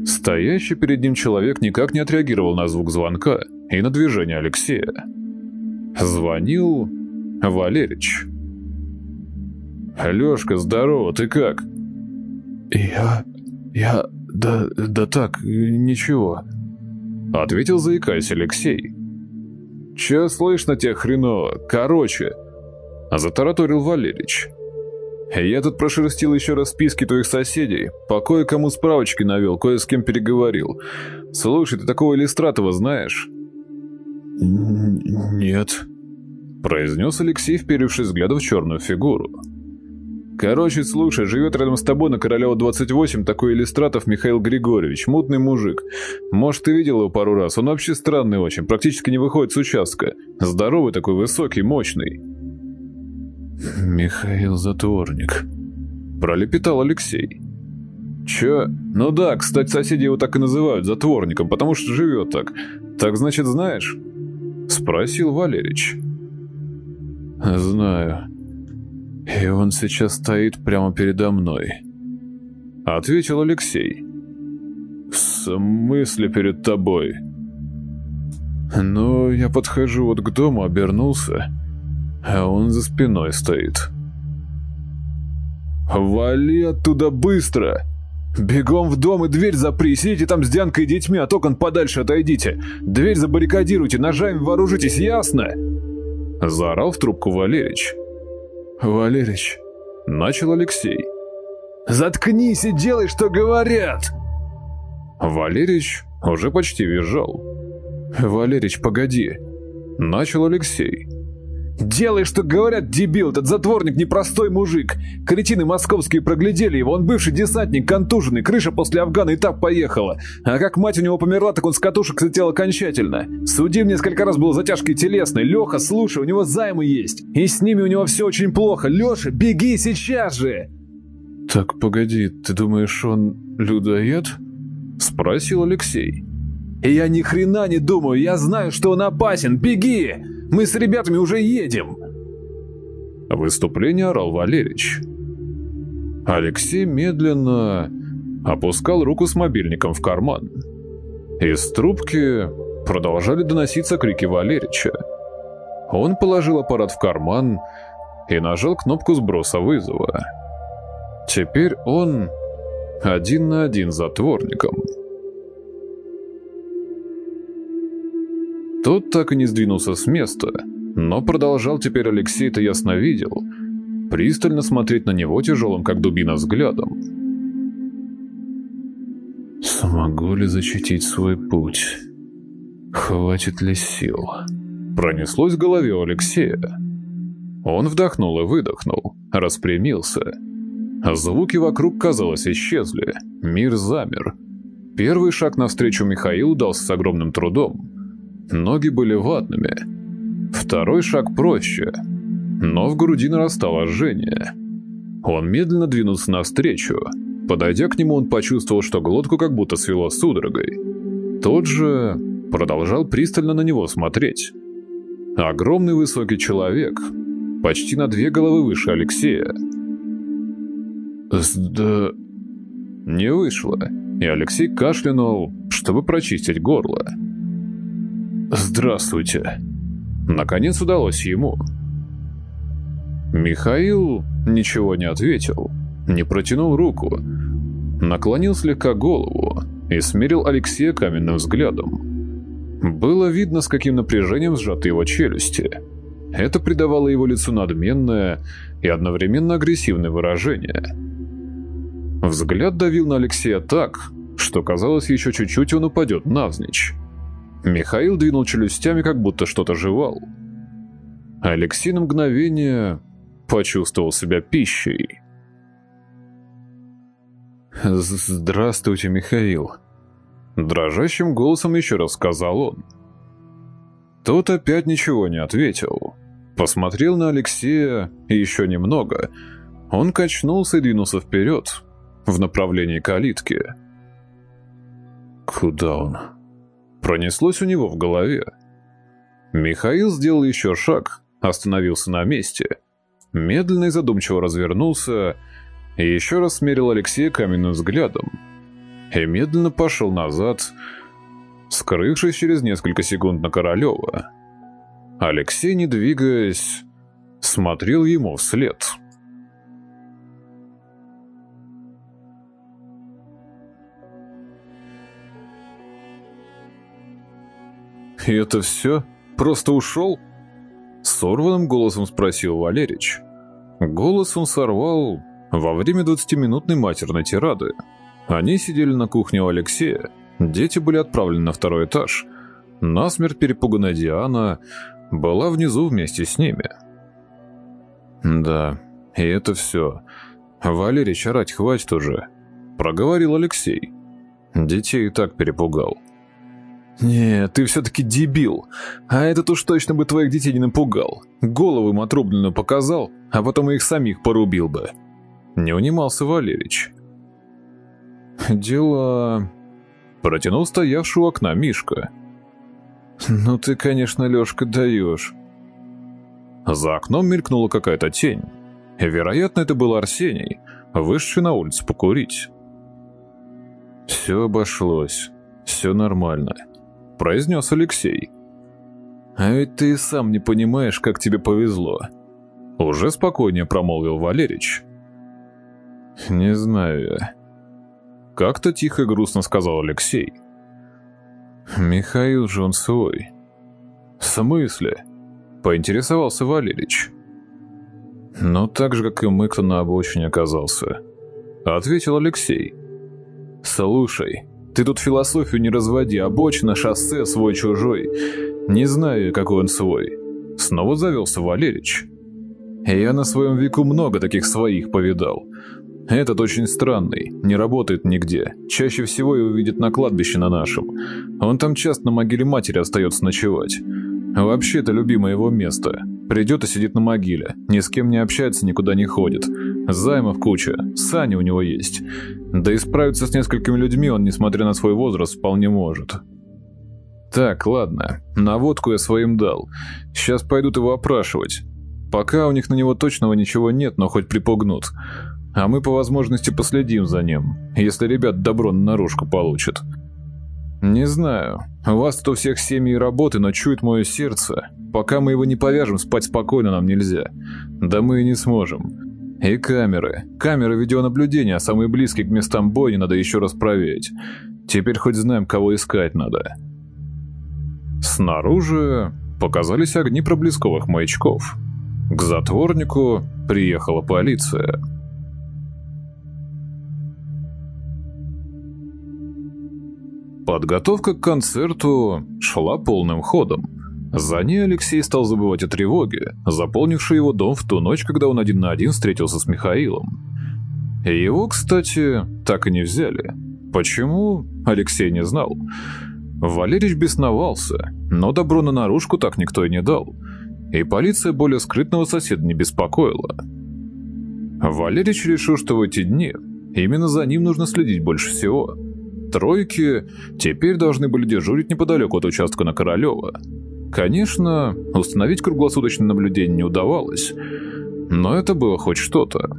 Стоящий перед ним человек никак не отреагировал на звук звонка и на движение Алексея. Звонил Валерич. «Лёшка, здорово, ты как?» «Я... я... да... да так, ничего», — ответил заикаясь Алексей. «Чё слышно тебе хреново? Короче...» — затараторил Валерич. «Я тут прошерстил еще раз списки твоих соседей, по кое-кому справочки навел, кое с кем переговорил. Слушай, ты такого Иллистратова знаешь?» «Нет», — произнес Алексей, вперевшись взглядом в черную фигуру. Короче, слушай, живет рядом с тобой на Королева 28 такой иллюстратов Михаил Григорьевич, мутный мужик. Может, ты видел его пару раз, он вообще странный очень, практически не выходит с участка. Здоровый такой, высокий, мощный. Михаил Затворник. Пролепетал Алексей. Чё? Ну да, кстати, соседи его так и называют, затворником, потому что живет так. Так значит, знаешь? Спросил Валерич. Знаю. «И он сейчас стоит прямо передо мной», — ответил Алексей. «В смысле перед тобой?» «Ну, я подхожу вот к дому, обернулся, а он за спиной стоит». «Вали оттуда быстро!» «Бегом в дом и дверь запри, сидите там с Дянкой и детьми, от окон подальше отойдите. Дверь забаррикадируйте, ножами вооружитесь, ясно?» Заорал в трубку Валерич. «Валерич», — начал Алексей. «Заткнись и делай, что говорят!» Валерич уже почти визжал. «Валерич, погоди!» — начал Алексей. «Делай, что говорят, дебил! Этот затворник непростой мужик! Кретины московские проглядели его, он бывший десантник, контуженный, крыша после Афгана и так поехала. А как мать у него померла, так он с катушек слетел окончательно. Судим несколько раз был затяжкой телесной. Леха, слушай, у него займы есть, и с ними у него все очень плохо. Леша, беги сейчас же!» «Так, погоди, ты думаешь, он людоед?» — спросил Алексей. «Я ни хрена не думаю, я знаю, что он опасен, беги!» Мы с ребятами уже едем!» Выступление орал Валерич. Алексей медленно опускал руку с мобильником в карман. Из трубки продолжали доноситься крики Валерича. Он положил аппарат в карман и нажал кнопку сброса вызова. Теперь он один на один с затворником. Тот так и не сдвинулся с места, но продолжал теперь Алексей-то ясно видел, пристально смотреть на него тяжелым, как дубина, взглядом. «Смогу ли защитить свой путь? Хватит ли сил?» Пронеслось в голове у Алексея. Он вдохнул и выдохнул, распрямился. Звуки вокруг, казалось, исчезли. Мир замер. Первый шаг навстречу Михаилу дался с огромным трудом. Ноги были ватными. Второй шаг проще, но в груди нарастало жжение. Он медленно двинулся навстречу. Подойдя к нему, он почувствовал, что глотку как будто свело судорогой. Тот же продолжал пристально на него смотреть. Огромный высокий человек, почти на две головы выше Алексея. «Сда...» Не вышло, и Алексей кашлянул, чтобы прочистить горло. «Здравствуйте!» Наконец удалось ему. Михаил ничего не ответил, не протянул руку, наклонил слегка голову и смерил Алексея каменным взглядом. Было видно, с каким напряжением сжаты его челюсти. Это придавало его лицу надменное и одновременно агрессивное выражение. Взгляд давил на Алексея так, что казалось, еще чуть-чуть он упадет навзничь. Михаил двинул челюстями, как будто что-то жевал. Алексей на мгновение почувствовал себя пищей. «Здравствуйте, Михаил», — дрожащим голосом еще раз сказал он. Тот опять ничего не ответил. Посмотрел на Алексея еще немного. Он качнулся и двинулся вперед, в направлении калитки. «Куда он?» Пронеслось у него в голове. Михаил сделал еще шаг, остановился на месте, медленно и задумчиво развернулся и еще раз смерил Алексея каменным взглядом и медленно пошел назад, скрывшись через несколько секунд на Королева. Алексей, не двигаясь, смотрел ему вслед. «И это все? Просто ушел?» Сорванным голосом спросил Валерич. Голос он сорвал во время двадцатиминутной матерной тирады. Они сидели на кухне у Алексея, дети были отправлены на второй этаж. Насмерть перепуганная Диана была внизу вместе с ними. «Да, и это все. Валерий, орать хватит уже», — проговорил Алексей. Детей и так перепугал. «Нет, ты все-таки дебил. А этот уж точно бы твоих детей не напугал. Голову им отрубленную показал, а потом их самих порубил бы». Не унимался Валерич. «Дела...» Протянул стоявший у окна Мишка. «Ну ты, конечно, Лешка, даешь». За окном мелькнула какая-то тень. Вероятно, это был Арсений, вышедший на улицу покурить. «Все обошлось. Все нормально», — произнес Алексей. «А ведь ты и сам не понимаешь, как тебе повезло». Уже спокойнее промолвил Валерич. «Не знаю я». Как-то тихо и грустно сказал Алексей. «Михаил же он свой». «В смысле?» — поинтересовался Валерич. «Ну, так же, как и мы, кто на обочине оказался», — ответил Алексей. «Слушай, ты тут философию не разводи, обочина, шоссе, свой-чужой. Не знаю, какой он свой». Снова завелся Валерич. «Я на своем веку много таких своих повидал. Этот очень странный, не работает нигде. Чаще всего его видят на кладбище на нашем. Он там часто на могиле матери остается ночевать. Вообще, это любимое его место. Придет и сидит на могиле, ни с кем не общается, никуда не ходит. Займов куча, сани у него есть. Да и справиться с несколькими людьми он, несмотря на свой возраст, вполне может. Так, ладно, наводку я своим дал. Сейчас пойдут его опрашивать. Пока у них на него точного ничего нет, но хоть припугнут. А мы по возможности последим за ним, если ребят добро на наружку получат. Не знаю, у вас тут у всех семьи и работы, но чует мое сердце. Пока мы его не повяжем, спать спокойно нам нельзя. Да мы и не сможем. И камеры. Камеры видеонаблюдения, самые близкие к местам бойни, надо еще раз проверить. Теперь хоть знаем, кого искать надо. Снаружи показались огни проблесковых маячков. К затворнику приехала полиция. Подготовка к концерту шла полным ходом. За ней Алексей стал забывать о тревоге, заполнившей его дом в ту ночь, когда он один на один встретился с Михаилом. Его, кстати, так и не взяли. Почему, Алексей не знал. Валерич бесновался, но добро на наружку так никто и не дал. И полиция более скрытного соседа не беспокоила. Валерич решил, что в эти дни именно за ним нужно следить больше всего – тройки теперь должны были дежурить неподалеку от участка на Королева. Конечно, установить круглосуточное наблюдение не удавалось, но это было хоть что-то.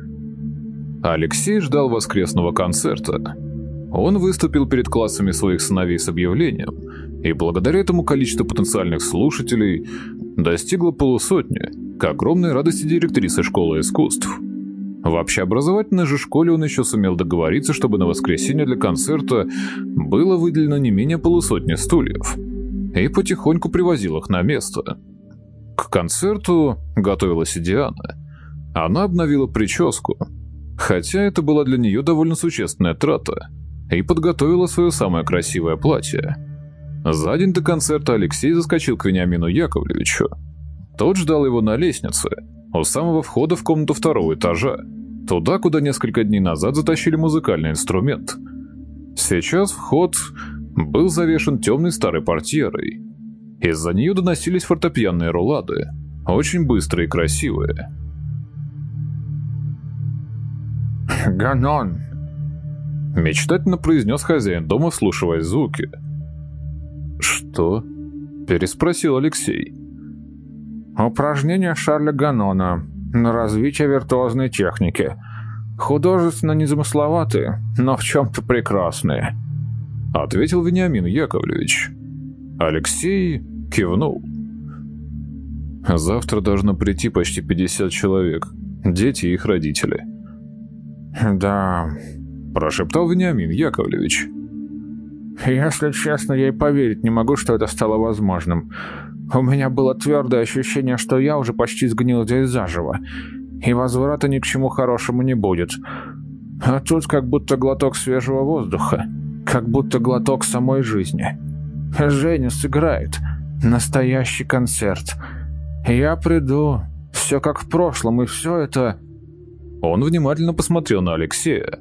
Алексей ждал воскресного концерта. Он выступил перед классами своих сыновей с объявлением, и благодаря этому количество потенциальных слушателей достигло полусотни, к огромной радости директрисы школы искусств – в общеобразовательной же школе он еще сумел договориться, чтобы на воскресенье для концерта было выделено не менее полусотни стульев. И потихоньку привозил их на место. К концерту готовилась и Диана. Она обновила прическу, хотя это была для нее довольно существенная трата, и подготовила свое самое красивое платье. За день до концерта Алексей заскочил к Вениамину Яковлевичу. Тот ждал его на лестнице, у самого входа в комнату второго этажа, туда, куда несколько дней назад затащили музыкальный инструмент. Сейчас вход был завешен темной старой портьерой. Из-за нее доносились фортепианные рулады, очень быстрые и красивые. «Ганон!» Мечтательно произнес хозяин дома, вслушиваясь звуки. «Что?» – переспросил Алексей. «Упражнения Шарля Ганона на развитие виртуозной техники. Художественно незамысловатые, но в чем-то прекрасные», – ответил Вениамин Яковлевич. Алексей кивнул. «Завтра должно прийти почти 50 человек, дети и их родители». «Да...» – прошептал Вениамин Яковлевич. Если честно, я и поверить не могу, что это стало возможным. У меня было твердое ощущение, что я уже почти сгнил здесь заживо, и возврата ни к чему хорошему не будет. А тут как будто глоток свежего воздуха, как будто глоток самой жизни. Женя сыграет. Настоящий концерт. Я приду. Все как в прошлом, и все это... Он внимательно посмотрел на Алексея.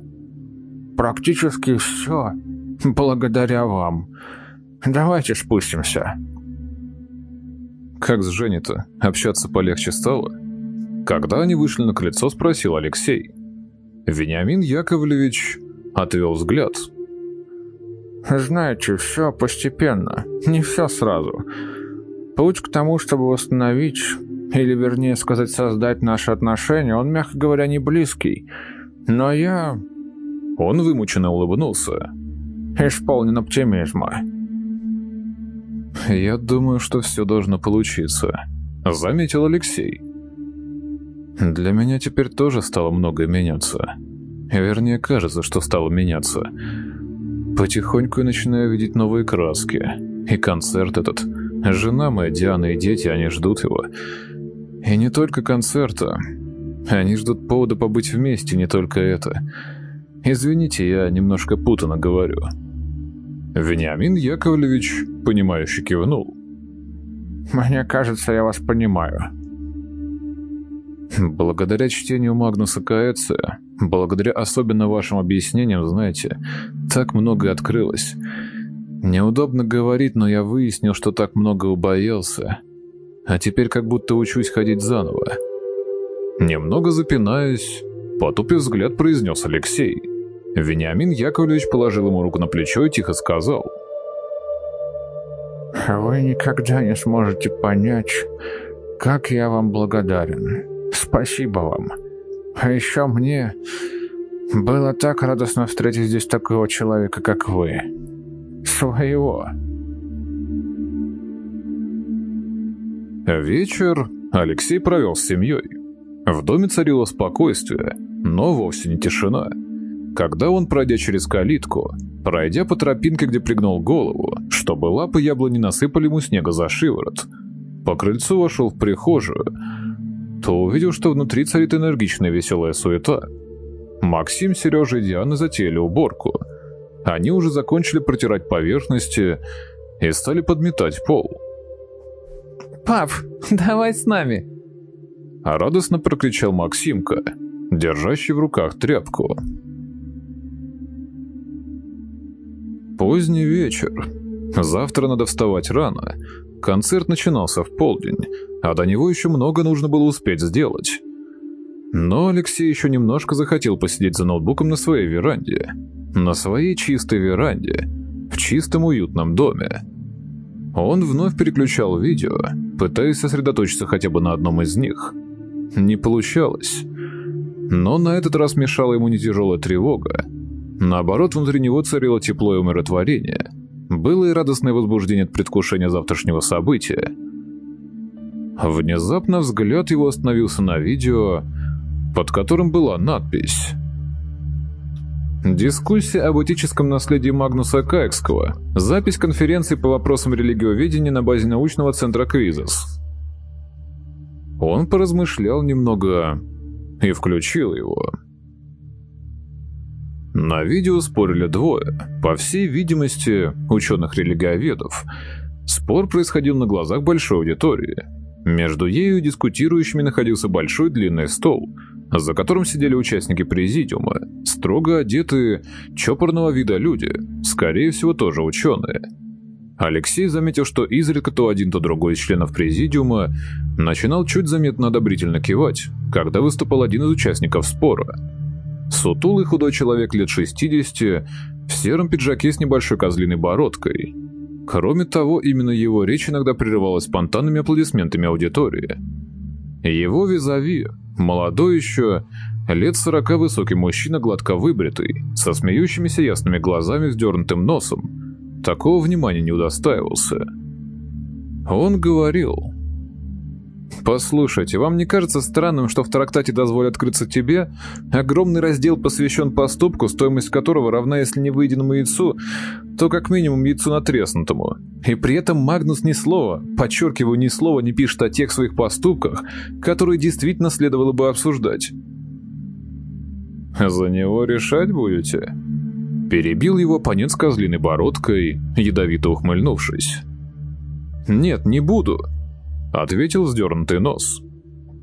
Практически все благодаря вам. Давайте спустимся». «Как с Женей-то? Общаться полегче стало?» Когда они вышли на крыльцо, спросил Алексей. Вениамин Яковлевич отвел взгляд. «Знаете, все постепенно, не все сразу. Путь к тому, чтобы восстановить, или вернее сказать, создать наши отношения, он, мягко говоря, не близкий. Но я...» Он вымученно улыбнулся исполнен оптимизма. «Я думаю, что все должно получиться», — заметил Алексей. «Для меня теперь тоже стало многое меняться. Вернее, кажется, что стало меняться. Потихоньку я начинаю видеть новые краски. И концерт этот. Жена моя, Диана и дети, они ждут его. И не только концерта. Они ждут повода побыть вместе, не только это. Извините, я немножко путано говорю». Вениамин Яковлевич, понимающе кивнул. «Мне кажется, я вас понимаю». Благодаря чтению Магнуса Каэция, благодаря особенно вашим объяснениям, знаете, так многое открылось. Неудобно говорить, но я выяснил, что так много убоялся. А теперь как будто учусь ходить заново. Немного запинаясь, потупив взгляд, произнес Алексей. Вениамин Яковлевич положил ему руку на плечо и тихо сказал. «Вы никогда не сможете понять, как я вам благодарен. Спасибо вам. А еще мне было так радостно встретить здесь такого человека, как вы. Своего». Вечер Алексей провел с семьей. В доме царило спокойствие, но вовсе не тишина. Когда он, пройдя через калитку, пройдя по тропинке, где пригнул голову, чтобы лапы яблони насыпали ему снега за шиворот, по крыльцу вошел в прихожую, то увидел, что внутри царит энергичная веселая суета. Максим, Сережа и Диана затеяли уборку. Они уже закончили протирать поверхности и стали подметать пол. «Пап, давай с нами!» Радостно прокричал Максимка, держащий в руках тряпку. Поздний вечер. Завтра надо вставать рано. Концерт начинался в полдень, а до него еще много нужно было успеть сделать. Но Алексей еще немножко захотел посидеть за ноутбуком на своей веранде. На своей чистой веранде. В чистом уютном доме. Он вновь переключал видео, пытаясь сосредоточиться хотя бы на одном из них. Не получалось. Но на этот раз мешала ему не тяжелая тревога, Наоборот, внутри него царило тепло и умиротворение. Было и радостное возбуждение от предвкушения завтрашнего события. Внезапно взгляд его остановился на видео, под которым была надпись Дискуссия об этическом наследии Магнуса Каекского. Запись конференции по вопросам религиоведения на базе научного центра Квизис. Он поразмышлял немного и включил его. На видео спорили двое, по всей видимости, ученых-религиоведов. Спор происходил на глазах большой аудитории. Между ею и дискутирующими находился большой длинный стол, за которым сидели участники президиума, строго одетые, чопорного вида люди, скорее всего, тоже ученые. Алексей заметил, что изредка то один, то другой из членов президиума начинал чуть заметно одобрительно кивать, когда выступал один из участников спора – Сутулый худой человек лет 60, в сером пиджаке с небольшой козлиной бородкой. Кроме того, именно его речь иногда прерывалась спонтанными аплодисментами аудитории. Его визави, молодой еще, лет сорока высокий мужчина, гладко выбритый, со смеющимися ясными глазами, вздернутым носом, такого внимания не удостаивался. Он говорил... «Послушайте, вам не кажется странным, что в трактате «Дозволь открыться тебе» огромный раздел посвящен поступку, стоимость которого равна, если не выеденному яйцу, то как минимум яйцу натреснутому. И при этом Магнус ни слова, подчеркиваю, ни слова не пишет о тех своих поступках, которые действительно следовало бы обсуждать». «За него решать будете?» Перебил его с козлиной бородкой, ядовито ухмыльнувшись. «Нет, не буду», Ответил вздернутый нос.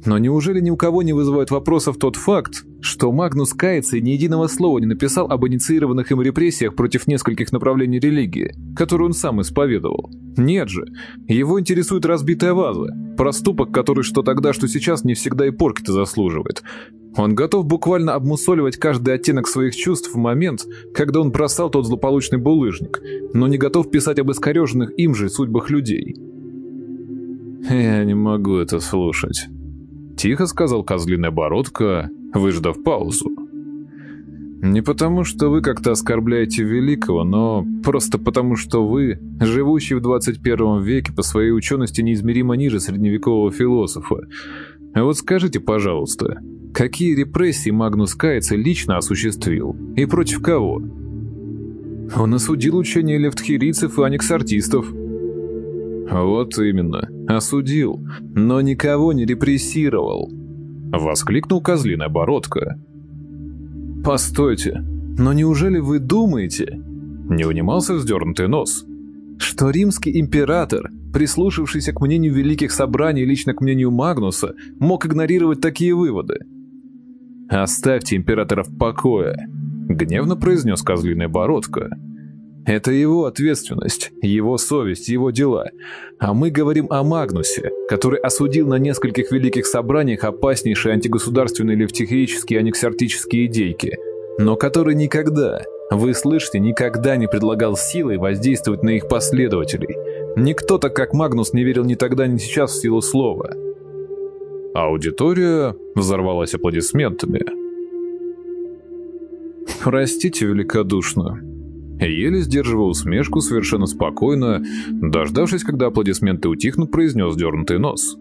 Но неужели ни у кого не вызывает вопросов тот факт, что Магнус кается и ни единого слова не написал об инициированных им репрессиях против нескольких направлений религии, которые он сам исповедовал? Нет же, его интересует разбитая ваза, проступок, который что тогда, что сейчас не всегда и порки-то заслуживает. Он готов буквально обмусоливать каждый оттенок своих чувств в момент, когда он бросал тот злополучный булыжник, но не готов писать об искореженных им же судьбах людей. «Я не могу это слушать», — тихо сказал козлиная бородка, выждав паузу. «Не потому, что вы как-то оскорбляете великого, но просто потому, что вы, живущий в 21 веке, по своей учености неизмеримо ниже средневекового философа. Вот скажите, пожалуйста, какие репрессии Магнус Кайца лично осуществил и против кого?» Он осудил учение лефтхирийцев и анексартистов, «Вот именно, осудил, но никого не репрессировал», — воскликнул козлиная бородка. «Постойте, но неужели вы думаете?» — не унимался вздернутый нос. «Что римский император, прислушавшийся к мнению великих собраний лично к мнению Магнуса, мог игнорировать такие выводы?» «Оставьте императора в покое», — гневно произнес козлиная бородка. Это его ответственность, его совесть, его дела. А мы говорим о Магнусе, который осудил на нескольких великих собраниях опаснейшие антигосударственные левтихические аннексартические идейки, но который никогда, вы слышите, никогда не предлагал силой воздействовать на их последователей. Никто так как Магнус не верил ни тогда, ни сейчас в силу слова. Аудитория взорвалась аплодисментами. «Простите великодушно», Еле сдерживая усмешку, совершенно спокойно, дождавшись, когда аплодисменты утихнут, произнес дернутый нос.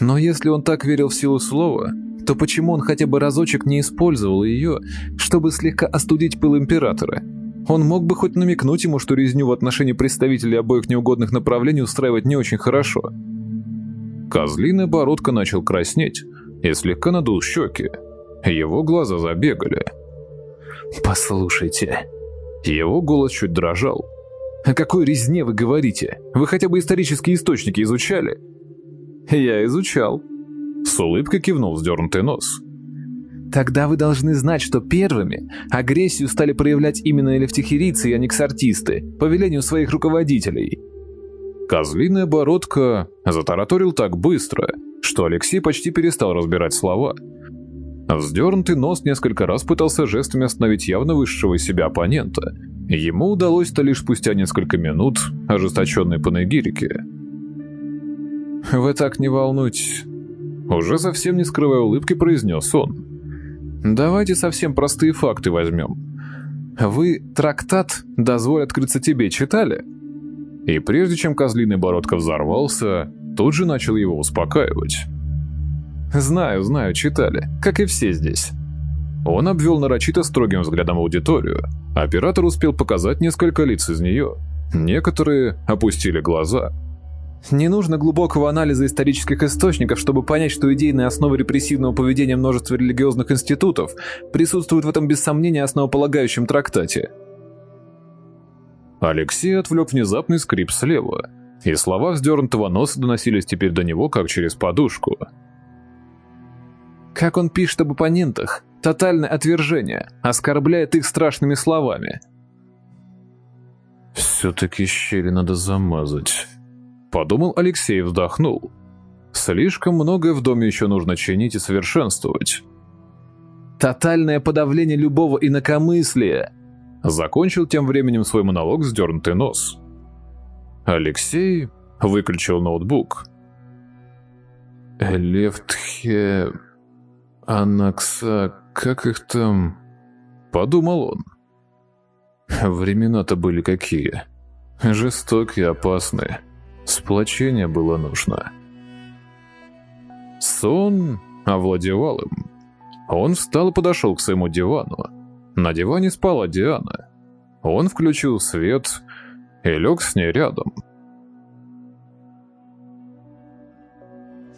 Но если он так верил в силу слова, то почему он хотя бы разочек не использовал ее, чтобы слегка остудить пыл императора? Он мог бы хоть намекнуть ему, что резню в отношении представителей обоих неугодных направлений устраивать не очень хорошо. Козлиная бородка начал краснеть и слегка надул щеки. Его глаза забегали. «Послушайте», его голос чуть дрожал. «О какой резне вы говорите? Вы хотя бы исторические источники изучали?» «Я изучал». С улыбкой кивнул вздернутый нос. Тогда вы должны знать, что первыми агрессию стали проявлять именно элефтихирийцы и анексартисты по велению своих руководителей. Козлиная бородка затараторил так быстро, что Алексей почти перестал разбирать слова – Вздернутый нос несколько раз пытался жестами остановить явно высшего себя оппонента. Ему удалось-то лишь спустя несколько минут ожесточенной панегирики. «Вы так не волнуйтесь», — уже совсем не скрывая улыбки произнес он. «Давайте совсем простые факты возьмем. Вы трактат «Дозволь открыться тебе» читали?» И прежде чем козлиный бородка взорвался, тут же начал его успокаивать. «Знаю, знаю, читали, как и все здесь». Он обвел нарочито строгим взглядом аудиторию. Оператор успел показать несколько лиц из нее. Некоторые опустили глаза. Не нужно глубокого анализа исторических источников, чтобы понять, что идейные основы репрессивного поведения множества религиозных институтов присутствуют в этом без сомнения основополагающем трактате. Алексей отвлек внезапный скрип слева, и слова вздернутого носа доносились теперь до него как через подушку – как он пишет об оппонентах, тотальное отвержение, оскорбляет их страшными словами. «Все-таки щели надо замазать», — подумал Алексей и вздохнул. «Слишком многое в доме еще нужно чинить и совершенствовать». «Тотальное подавление любого инакомыслия», — закончил тем временем свой монолог сдернутый нос. Алексей выключил ноутбук. «Левтхе... Анакса... Как их там...» Подумал он. Времена-то были какие. Жестокие, опасные. Сплочение было нужно. Сон овладевал им. Он встал и подошел к своему дивану. На диване спала Диана. Он включил свет и лег с ней рядом.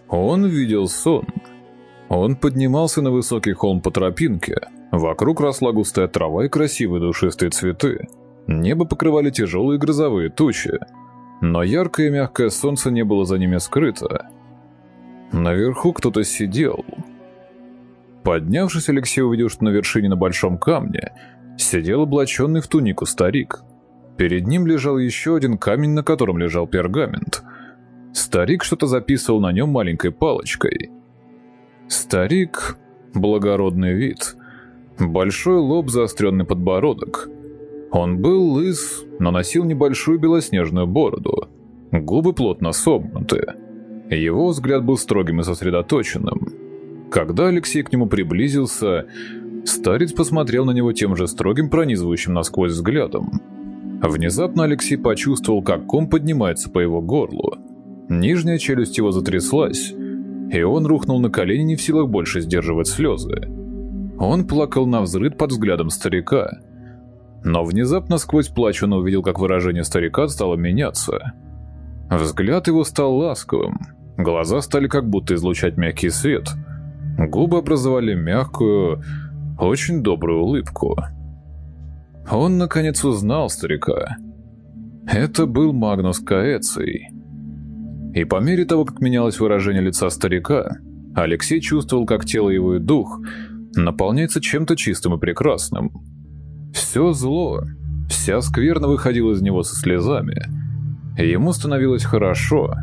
Он видел сон. Он поднимался на высокий холм по тропинке. Вокруг росла густая трава и красивые душистые цветы. Небо покрывали тяжелые грозовые тучи. Но яркое и мягкое солнце не было за ними скрыто. Наверху кто-то сидел. Поднявшись, Алексей увидел, что на вершине на большом камне сидел облаченный в тунику старик. Перед ним лежал еще один камень, на котором лежал пергамент – Старик что-то записывал на нем маленькой палочкой. Старик — благородный вид. Большой лоб, заостренный подбородок. Он был лыс, но носил небольшую белоснежную бороду. Губы плотно согнуты. Его взгляд был строгим и сосредоточенным. Когда Алексей к нему приблизился, старец посмотрел на него тем же строгим, пронизывающим насквозь взглядом. Внезапно Алексей почувствовал, как ком поднимается по его горлу. Нижняя челюсть его затряслась, и он рухнул на колени, не в силах больше сдерживать слезы. Он плакал на взрыд под взглядом старика. Но внезапно сквозь плач он увидел, как выражение старика стало меняться. Взгляд его стал ласковым, глаза стали как будто излучать мягкий свет, губы образовали мягкую, очень добрую улыбку. Он, наконец, узнал старика. Это был Магнус Каэций. И по мере того, как менялось выражение лица старика, Алексей чувствовал, как тело его и дух наполняется чем-то чистым и прекрасным. Все зло, вся скверна выходила из него со слезами. Ему становилось хорошо.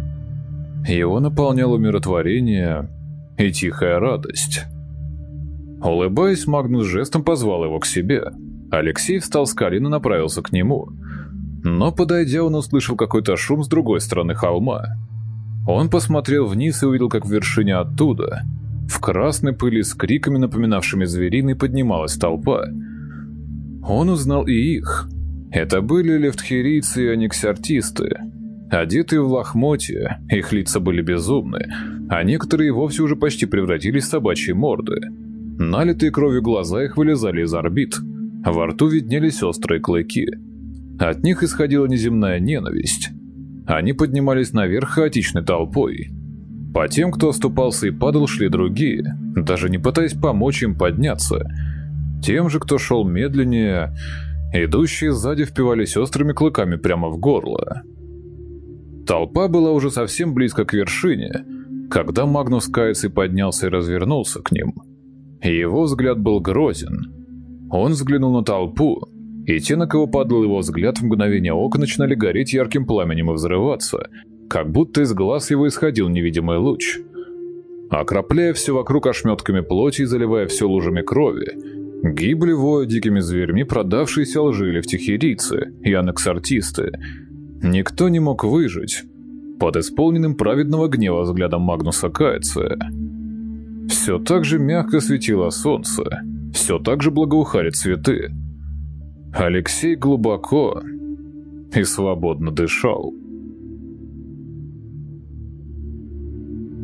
Его наполняло умиротворение и тихая радость. Улыбаясь, Магнус жестом позвал его к себе. Алексей встал с колен и направился к нему. Но, подойдя, он услышал какой-то шум с другой стороны холма. Он посмотрел вниз и увидел, как в вершине оттуда, в красной пыли с криками, напоминавшими звериный, поднималась толпа. Он узнал и их. Это были лефтхерийцы и анексартисты. Одетые в лохмотья, их лица были безумны, а некоторые вовсе уже почти превратились в собачьи морды. Налитые кровью глаза их вылезали из орбит. Во рту виднелись острые клыки. От них исходила неземная ненависть. Они поднимались наверх хаотичной толпой. По тем, кто оступался и падал, шли другие, даже не пытаясь помочь им подняться. Тем же, кто шел медленнее, идущие сзади впивались острыми клыками прямо в горло. Толпа была уже совсем близко к вершине, когда Магнус Кайций поднялся и развернулся к ним. Его взгляд был грозен. Он взглянул на толпу, и те, на кого падал его взгляд, в мгновение ока начинали гореть ярким пламенем и взрываться, как будто из глаз его исходил невидимый луч. Окропляя все вокруг ошметками плоти и заливая все лужами крови, гибли воя дикими зверьми продавшиеся лжили в тихирийцы и анексартисты. Никто не мог выжить под исполненным праведного гнева взглядом Магнуса Кайция. Все так же мягко светило солнце, все так же благоухали цветы, Алексей глубоко и свободно дышал.